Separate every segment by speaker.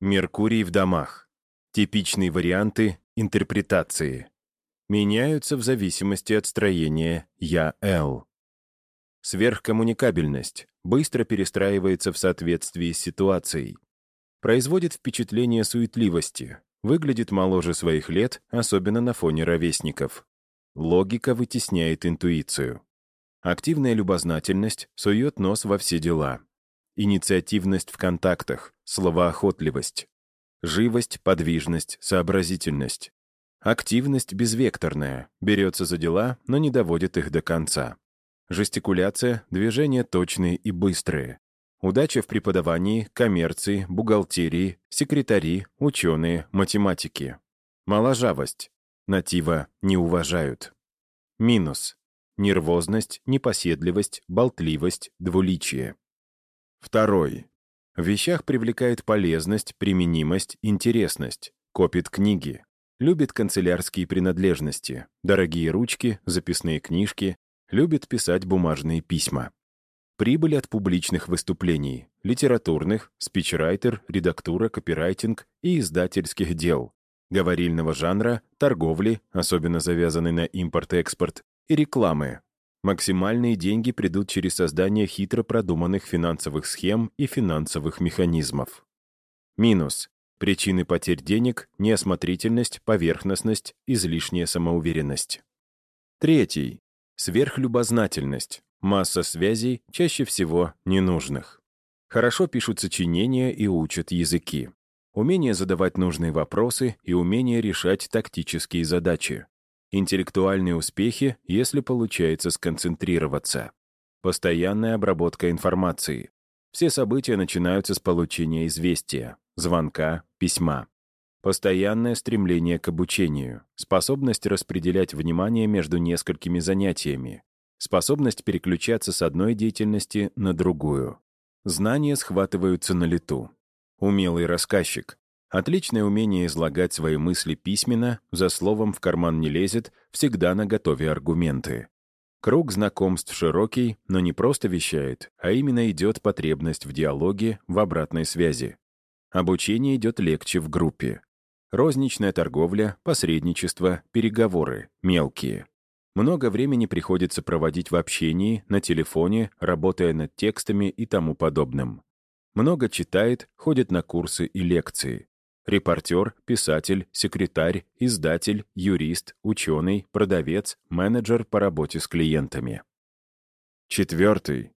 Speaker 1: Меркурий в домах. Типичные варианты интерпретации. Меняются в зависимости от строения «я-Л». Сверхкоммуникабельность. Быстро перестраивается в соответствии с ситуацией. Производит впечатление суетливости. Выглядит моложе своих лет, особенно на фоне ровесников. Логика вытесняет интуицию. Активная любознательность сует нос во все дела. Инициативность в контактах, словоохотливость. Живость, подвижность, сообразительность. Активность безвекторная, берется за дела, но не доводит их до конца. Жестикуляция, движения точные и быстрые. Удача в преподавании, коммерции, бухгалтерии, секретари, ученые, математики. Моложавость. Натива не уважают. Минус. Нервозность, непоседливость, болтливость, двуличие. Второй. В вещах привлекает полезность, применимость, интересность. Копит книги. Любит канцелярские принадлежности. Дорогие ручки, записные книжки. Любит писать бумажные письма. Прибыль от публичных выступлений, литературных, спичрайтер, редактура, копирайтинг и издательских дел, говорильного жанра, торговли, особенно завязанной на импорт-экспорт, и рекламы, Максимальные деньги придут через создание хитро продуманных финансовых схем и финансовых механизмов. Минус. Причины потерь денег – неосмотрительность, поверхностность, излишняя самоуверенность. Третий. Сверхлюбознательность. Масса связей, чаще всего ненужных. Хорошо пишут сочинения и учат языки. Умение задавать нужные вопросы и умение решать тактические задачи. Интеллектуальные успехи, если получается сконцентрироваться. Постоянная обработка информации. Все события начинаются с получения известия, звонка, письма. Постоянное стремление к обучению, способность распределять внимание между несколькими занятиями, способность переключаться с одной деятельности на другую. Знания схватываются на лету. Умелый рассказчик, Отличное умение излагать свои мысли письменно, за словом в карман не лезет, всегда на готове аргументы. Круг знакомств широкий, но не просто вещает, а именно идет потребность в диалоге, в обратной связи. Обучение идет легче в группе. Розничная торговля, посредничество, переговоры, мелкие. Много времени приходится проводить в общении, на телефоне, работая над текстами и тому подобным. Много читает, ходит на курсы и лекции. Репортер, писатель, секретарь, издатель, юрист, ученый, продавец, менеджер по работе с клиентами. Четвертый.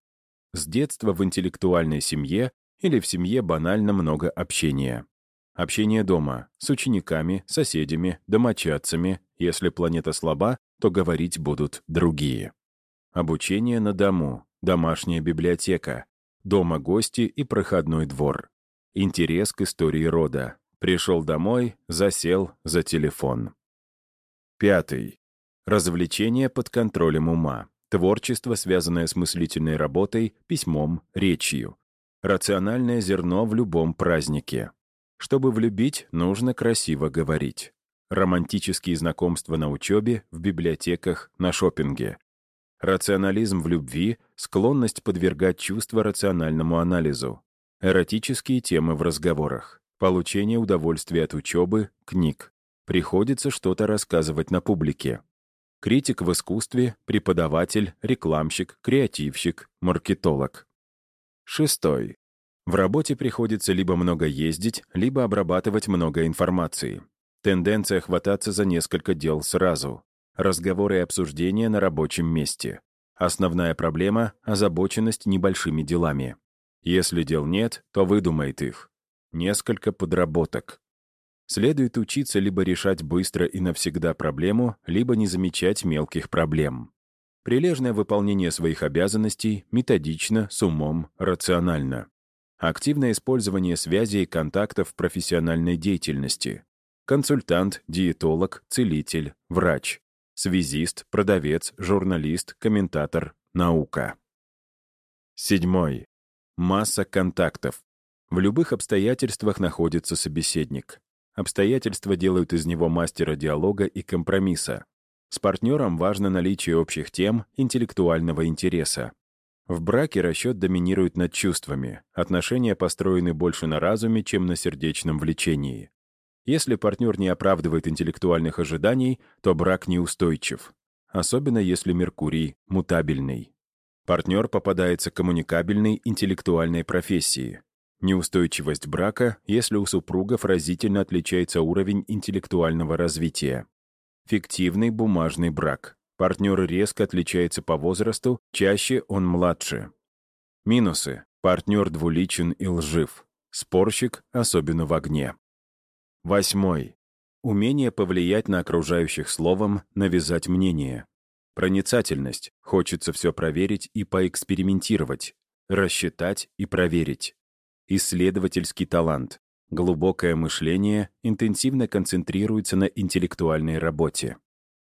Speaker 1: С детства в интеллектуальной семье или в семье банально много общения. Общение дома, с учениками, соседями, домочадцами. Если планета слаба, то говорить будут другие. Обучение на дому, домашняя библиотека, дома гости и проходной двор. Интерес к истории рода, Пришел домой, засел за телефон. Пятый. Развлечение под контролем ума. Творчество, связанное с мыслительной работой, письмом, речью. Рациональное зерно в любом празднике. Чтобы влюбить, нужно красиво говорить. Романтические знакомства на учебе, в библиотеках, на шопинге. Рационализм в любви, склонность подвергать чувства рациональному анализу. Эротические темы в разговорах. Получение удовольствия от учебы, книг. Приходится что-то рассказывать на публике. Критик в искусстве, преподаватель, рекламщик, креативщик, маркетолог. Шестой. В работе приходится либо много ездить, либо обрабатывать много информации. Тенденция хвататься за несколько дел сразу. Разговоры и обсуждения на рабочем месте. Основная проблема — озабоченность небольшими делами. Если дел нет, то выдумает их несколько подработок. Следует учиться либо решать быстро и навсегда проблему, либо не замечать мелких проблем. Прилежное выполнение своих обязанностей методично, с умом, рационально. Активное использование связей и контактов в профессиональной деятельности. Консультант, диетолог, целитель, врач. Связист, продавец, журналист, комментатор, наука. Седьмой. Масса контактов. В любых обстоятельствах находится собеседник. Обстоятельства делают из него мастера диалога и компромисса. С партнером важно наличие общих тем, интеллектуального интереса. В браке расчет доминирует над чувствами. Отношения построены больше на разуме, чем на сердечном влечении. Если партнер не оправдывает интеллектуальных ожиданий, то брак неустойчив. Особенно если Меркурий мутабельный. Партнер попадается коммуникабельной интеллектуальной профессии. Неустойчивость брака, если у супругов разительно отличается уровень интеллектуального развития. Фиктивный бумажный брак. Партнер резко отличается по возрасту, чаще он младше. Минусы. Партнер двуличен и лжив. Спорщик, особенно в огне. Восьмой. Умение повлиять на окружающих словом, навязать мнение. Проницательность. Хочется все проверить и поэкспериментировать. Рассчитать и проверить. Исследовательский талант. Глубокое мышление интенсивно концентрируется на интеллектуальной работе.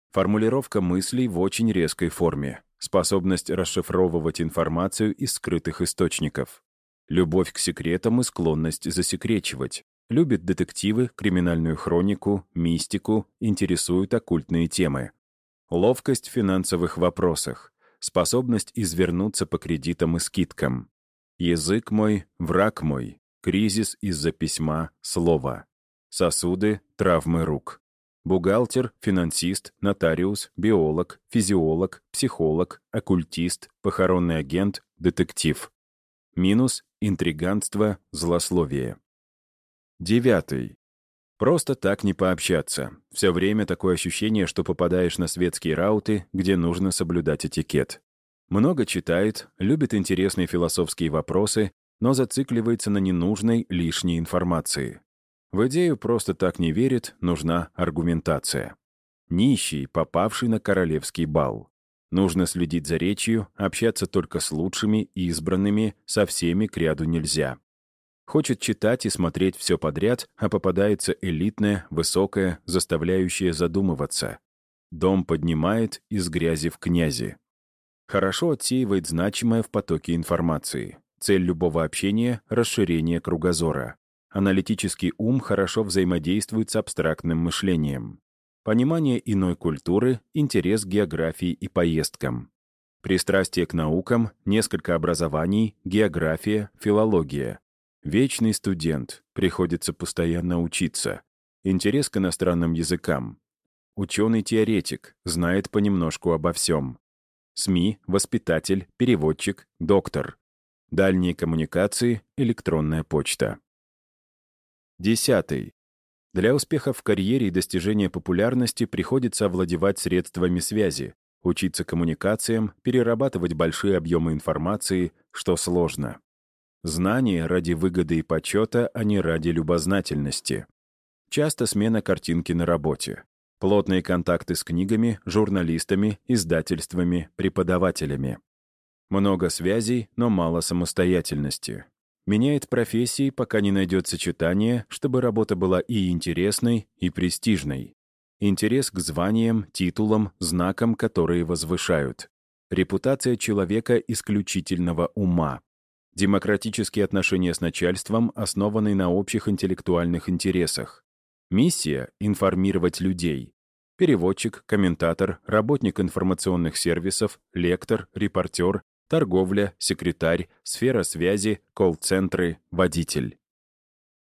Speaker 1: Формулировка мыслей в очень резкой форме. Способность расшифровывать информацию из скрытых источников. Любовь к секретам и склонность засекречивать. Любит детективы, криминальную хронику, мистику, интересуют оккультные темы. Ловкость в финансовых вопросах. Способность извернуться по кредитам и скидкам. Язык мой, враг мой. Кризис из-за письма, слова. Сосуды, травмы рук. Бухгалтер, финансист, нотариус, биолог, физиолог, психолог, оккультист, похоронный агент, детектив. Минус — интриганство, злословие. Девятый. Просто так не пообщаться. Все время такое ощущение, что попадаешь на светские рауты, где нужно соблюдать этикет. Много читает, любит интересные философские вопросы, но зацикливается на ненужной лишней информации. В идею просто так не верит, нужна аргументация. Нищий, попавший на королевский бал. Нужно следить за речью, общаться только с лучшими, избранными, со всеми к ряду нельзя. Хочет читать и смотреть все подряд, а попадается элитное, высокое, заставляющее задумываться. Дом поднимает из грязи в князи. Хорошо отсеивает значимое в потоке информации. Цель любого общения — расширение кругозора. Аналитический ум хорошо взаимодействует с абстрактным мышлением. Понимание иной культуры, интерес к географии и поездкам. Пристрастие к наукам, несколько образований, география, филология. Вечный студент, приходится постоянно учиться. Интерес к иностранным языкам. Ученый-теоретик, знает понемножку обо всем. СМИ, воспитатель, переводчик, доктор. Дальние коммуникации, электронная почта. Десятый. Для успеха в карьере и достижения популярности приходится овладевать средствами связи, учиться коммуникациям, перерабатывать большие объемы информации, что сложно. Знание ради выгоды и почета, а не ради любознательности. Часто смена картинки на работе. Плотные контакты с книгами, журналистами, издательствами, преподавателями. Много связей, но мало самостоятельности. Меняет профессии, пока не найдет сочетание, чтобы работа была и интересной, и престижной. Интерес к званиям, титулам, знакам, которые возвышают. Репутация человека исключительного ума. Демократические отношения с начальством, основанные на общих интеллектуальных интересах. Миссия — информировать людей. Переводчик, комментатор, работник информационных сервисов, лектор, репортер, торговля, секретарь, сфера связи, колл-центры, водитель.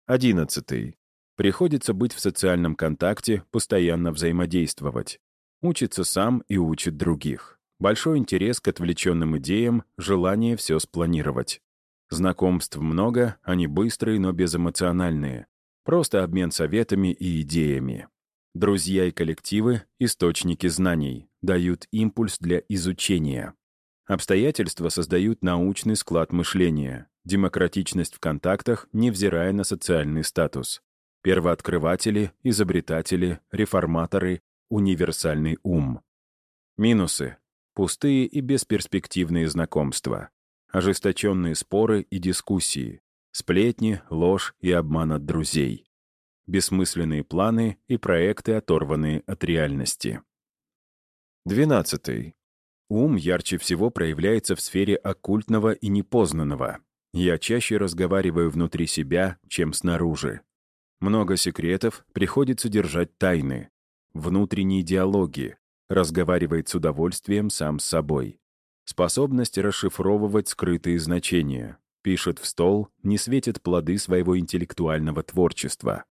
Speaker 1: 11. Приходится быть в социальном контакте, постоянно взаимодействовать. Учится сам и учит других. Большой интерес к отвлеченным идеям, желание все спланировать. Знакомств много, они быстрые, но безэмоциональные. Просто обмен советами и идеями. Друзья и коллективы — источники знаний, дают импульс для изучения. Обстоятельства создают научный склад мышления, демократичность в контактах, невзирая на социальный статус. Первооткрыватели, изобретатели, реформаторы, универсальный ум. Минусы. Пустые и бесперспективные знакомства. Ожесточенные споры и дискуссии. Сплетни, ложь и обман от друзей. Бессмысленные планы и проекты, оторванные от реальности. 12. Ум ярче всего проявляется в сфере оккультного и непознанного. Я чаще разговариваю внутри себя, чем снаружи. Много секретов, приходится держать тайны. Внутренние диалоги. Разговаривает с удовольствием сам с собой. Способность расшифровывать скрытые значения. Пишет в стол, не светит плоды своего интеллектуального творчества.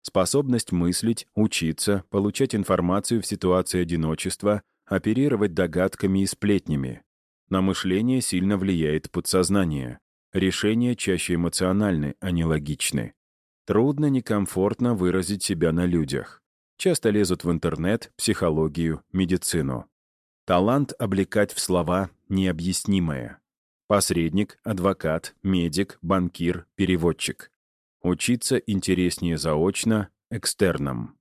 Speaker 1: Способность мыслить, учиться, получать информацию в ситуации одиночества, оперировать догадками и сплетнями. На мышление сильно влияет подсознание. Решения чаще эмоциональны, а не логичны. Трудно, некомфортно выразить себя на людях. Часто лезут в интернет, психологию, медицину. Талант облекать в слова необъяснимое. Посредник, адвокат, медик, банкир, переводчик. Учиться интереснее заочно, экстерном.